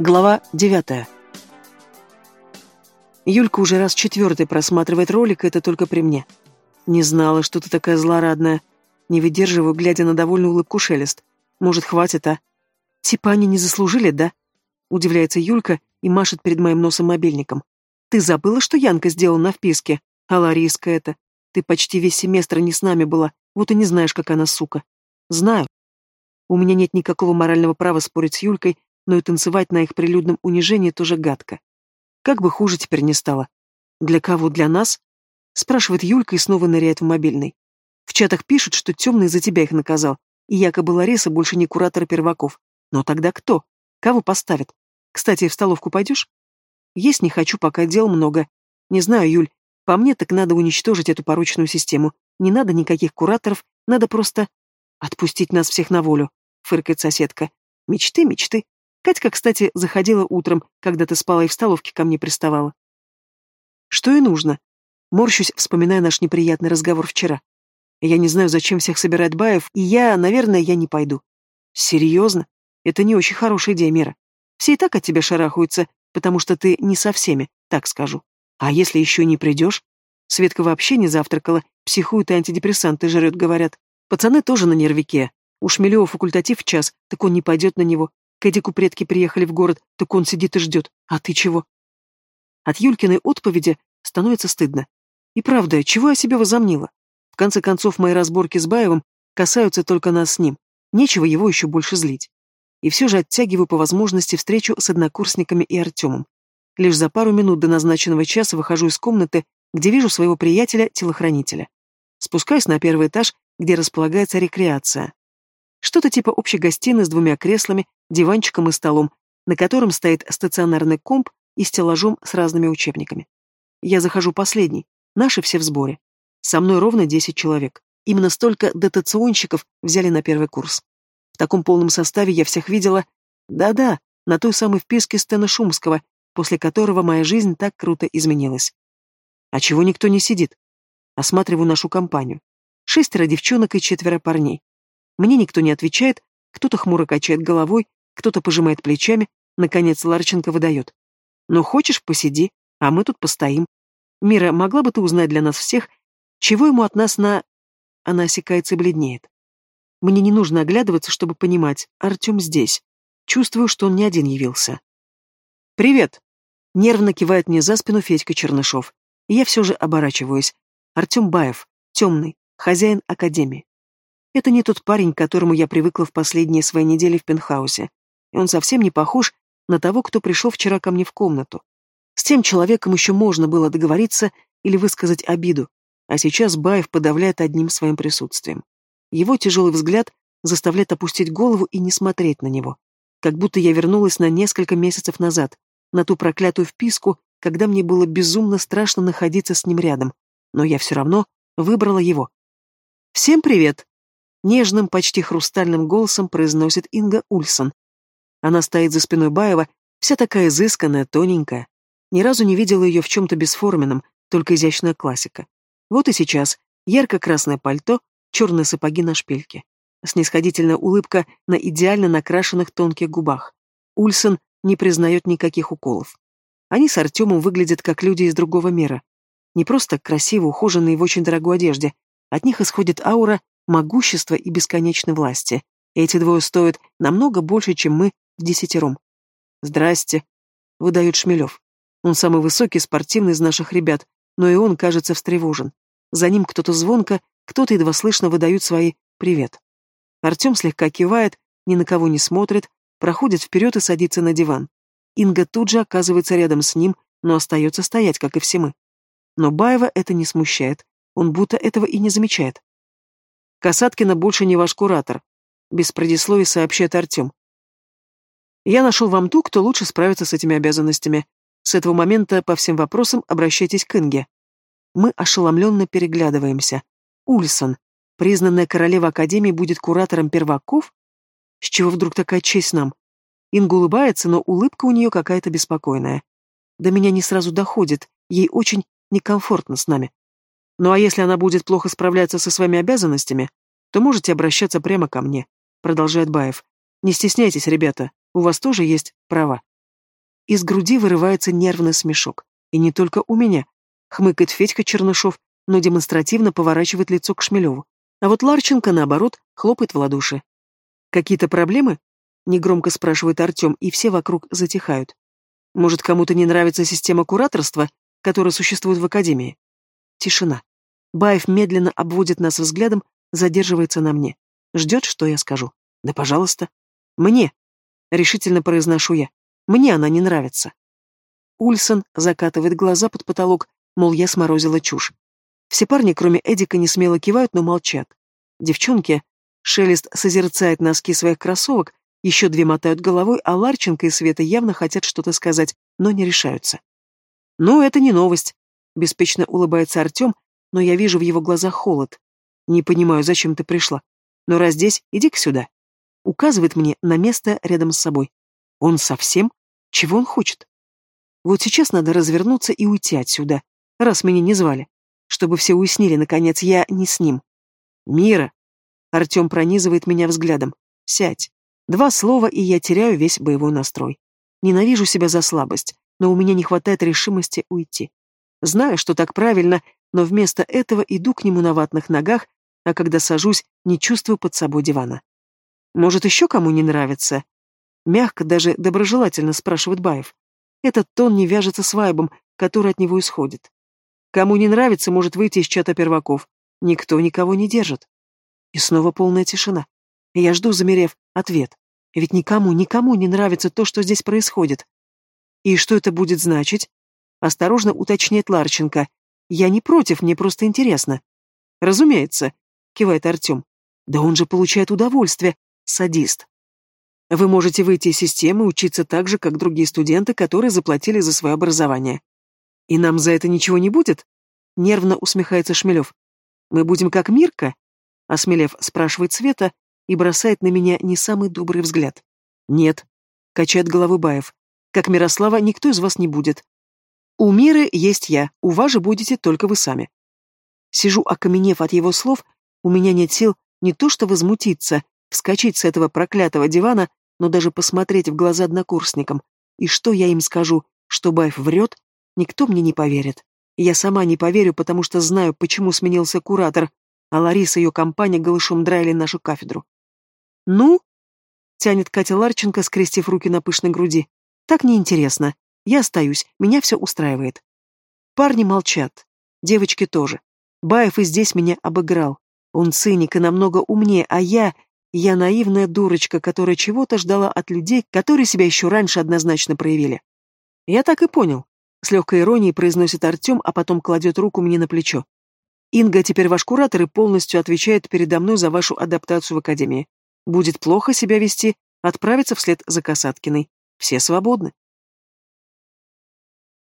Глава девятая. Юлька уже раз четвертый просматривает ролик, это только при мне. Не знала, что ты такая злорадная. Не выдерживаю, глядя на довольную улыбку Шелест. Может, хватит, а? Типа они не заслужили, да? Удивляется Юлька и машет перед моим носом мобильником. Ты забыла, что Янка сделала на вписке? А Лариска это? Ты почти весь семестр не с нами была, вот и не знаешь, как она сука. Знаю. У меня нет никакого морального права спорить с Юлькой, но и танцевать на их прилюдном унижении тоже гадко. Как бы хуже теперь не стало. Для кого? Для нас? Спрашивает Юлька и снова ныряет в мобильный. В чатах пишут, что темный за тебя их наказал, и якобы Лариса больше не куратор перваков. Но тогда кто? Кого поставят? Кстати, в столовку пойдешь? Есть не хочу, пока дел много. Не знаю, Юль, по мне так надо уничтожить эту порочную систему. Не надо никаких кураторов, надо просто... Отпустить нас всех на волю, фыркает соседка. Мечты, мечты. Катька, кстати, заходила утром, когда ты спала и в столовке ко мне приставала. Что и нужно. Морщусь, вспоминая наш неприятный разговор вчера. Я не знаю, зачем всех собирать Баев, и я, наверное, я не пойду. Серьезно? Это не очень хорошая идея, Мира. Все и так от тебя шарахаются, потому что ты не со всеми, так скажу. А если еще не придешь? Светка вообще не завтракала, психует и антидепрессанты жрет, говорят. Пацаны тоже на нервике. У Шмелева факультатив в час, так он не пойдет на него. К Эдику предки приехали в город, так он сидит и ждет. А ты чего? От Юлькиной отповеди становится стыдно. И правда, чего я себе возомнила? В конце концов, мои разборки с Баевым касаются только нас с ним. Нечего его еще больше злить. И все же оттягиваю по возможности встречу с однокурсниками и Артемом. Лишь за пару минут до назначенного часа выхожу из комнаты, где вижу своего приятеля-телохранителя. Спускаюсь на первый этаж, где располагается рекреация. Что-то типа общей гостиной с двумя креслами, диванчиком и столом, на котором стоит стационарный комп и стеллажом с разными учебниками. Я захожу последний, наши все в сборе. Со мной ровно 10 человек. Именно столько дотационщиков взяли на первый курс. В таком полном составе я всех видела, да-да, на той самой вписке Стена Шумского, после которого моя жизнь так круто изменилась. А чего никто не сидит? Осматриваю нашу компанию. Шестеро девчонок и четверо парней. Мне никто не отвечает, кто-то хмуро качает головой, кто-то пожимает плечами, наконец Ларченко выдает. «Ну, хочешь, посиди, а мы тут постоим. Мира, могла бы ты узнать для нас всех, чего ему от нас на...» Она осекается и бледнеет. Мне не нужно оглядываться, чтобы понимать, Артем здесь. Чувствую, что он не один явился. «Привет!» — нервно кивает мне за спину Федька Чернышов. Я все же оборачиваюсь. Артем Баев, темный, хозяин академии. Это не тот парень, к которому я привыкла в последние свои недели в пентхаусе. И он совсем не похож на того, кто пришел вчера ко мне в комнату. С тем человеком еще можно было договориться или высказать обиду, а сейчас Баев подавляет одним своим присутствием. Его тяжелый взгляд заставляет опустить голову и не смотреть на него. Как будто я вернулась на несколько месяцев назад, на ту проклятую вписку, когда мне было безумно страшно находиться с ним рядом. Но я все равно выбрала его. «Всем привет!» Нежным, почти хрустальным голосом произносит Инга Ульсон. Она стоит за спиной Баева, вся такая изысканная, тоненькая. Ни разу не видела ее в чем-то бесформенном, только изящная классика. Вот и сейчас ярко-красное пальто, черные сапоги на шпильке. Снисходительная улыбка на идеально накрашенных тонких губах. Ульсон не признает никаких уколов. Они с Артемом выглядят как люди из другого мира. Не просто красиво ухоженные в очень дорогой одежде. От них исходит аура могущества и бесконечной власти. Эти двое стоят намного больше, чем мы в десятером. «Здрасте», — выдает Шмелев. Он самый высокий, спортивный из наших ребят, но и он, кажется, встревожен. За ним кто-то звонко, кто-то едва слышно выдают свои «привет». Артем слегка кивает, ни на кого не смотрит, проходит вперед и садится на диван. Инга тут же оказывается рядом с ним, но остается стоять, как и все мы. Но Баева это не смущает, он будто этого и не замечает. Касаткина больше не ваш куратор», — без предисловий сообщает Артем. «Я нашел вам ту, кто лучше справится с этими обязанностями. С этого момента по всем вопросам обращайтесь к Инге». Мы ошеломленно переглядываемся. Ульсон, признанная королева Академии, будет куратором перваков? С чего вдруг такая честь нам? Инга улыбается, но улыбка у нее какая-то беспокойная. До меня не сразу доходит, ей очень некомфортно с нами. Ну а если она будет плохо справляться со своими обязанностями, то можете обращаться прямо ко мне», — продолжает Баев. «Не стесняйтесь, ребята, у вас тоже есть права». Из груди вырывается нервный смешок. И не только у меня. Хмыкает Федька Чернышов, но демонстративно поворачивает лицо к Шмелеву. А вот Ларченко, наоборот, хлопает в ладоши. «Какие-то проблемы?» — негромко спрашивает Артем, и все вокруг затихают. «Может, кому-то не нравится система кураторства, которая существует в Академии?» Тишина. Баев медленно обводит нас взглядом, задерживается на мне. Ждет, что я скажу. «Да, пожалуйста». «Мне», — решительно произношу я. «Мне она не нравится». Ульсон закатывает глаза под потолок, мол, я сморозила чушь. Все парни, кроме Эдика, не смело кивают, но молчат. Девчонки, Шелест созерцает носки своих кроссовок, еще две мотают головой, а Ларченко и Света явно хотят что-то сказать, но не решаются. «Ну, это не новость», — беспечно улыбается Артем, но я вижу в его глазах холод. «Не понимаю, зачем ты пришла. Но раз здесь, иди-ка сюда». Указывает мне на место рядом с собой. Он совсем? Чего он хочет? Вот сейчас надо развернуться и уйти отсюда, раз меня не звали. Чтобы все уяснили, наконец, я не с ним. «Мира!» Артем пронизывает меня взглядом. «Сядь!» Два слова, и я теряю весь боевой настрой. Ненавижу себя за слабость, но у меня не хватает решимости уйти. Знаю, что так правильно, но вместо этого иду к нему на ватных ногах, а когда сажусь, не чувствую под собой дивана. Может, еще кому не нравится? Мягко, даже доброжелательно спрашивает Баев. Этот тон не вяжется с вайбом, который от него исходит. Кому не нравится, может выйти из чата перваков. Никто никого не держит. И снова полная тишина. Я жду, замерев, ответ. Ведь никому, никому не нравится то, что здесь происходит. И что это будет значить? Осторожно уточняет Ларченко. Я не против, мне просто интересно. Разумеется, кивает Артем. Да он же получает удовольствие, садист. Вы можете выйти из системы, учиться так же, как другие студенты, которые заплатили за свое образование. И нам за это ничего не будет? Нервно усмехается Шмелев. Мы будем как Мирка? Осмелев, спрашивает Света и бросает на меня не самый добрый взгляд. Нет, качает головой Баев. Как Мирослава никто из вас не будет. У Миры есть я, у вас же будете только вы сами. Сижу, окаменев от его слов, у меня нет сил не то что возмутиться, вскочить с этого проклятого дивана, но даже посмотреть в глаза однокурсникам. И что я им скажу, что Баев врет, никто мне не поверит. Я сама не поверю, потому что знаю, почему сменился куратор, а Лариса и ее компания голышом драили нашу кафедру. «Ну?» — тянет Катя Ларченко, скрестив руки на пышной груди. «Так неинтересно. Я остаюсь, меня все устраивает». Парни молчат. Девочки тоже. Баев и здесь меня обыграл. Он циник и намного умнее, а я... Я наивная дурочка, которая чего-то ждала от людей, которые себя еще раньше однозначно проявили. Я так и понял. С легкой иронией произносит Артем, а потом кладет руку мне на плечо. Инга теперь ваш куратор и полностью отвечает передо мной за вашу адаптацию в Академии. Будет плохо себя вести, отправиться вслед за Касаткиной. Все свободны.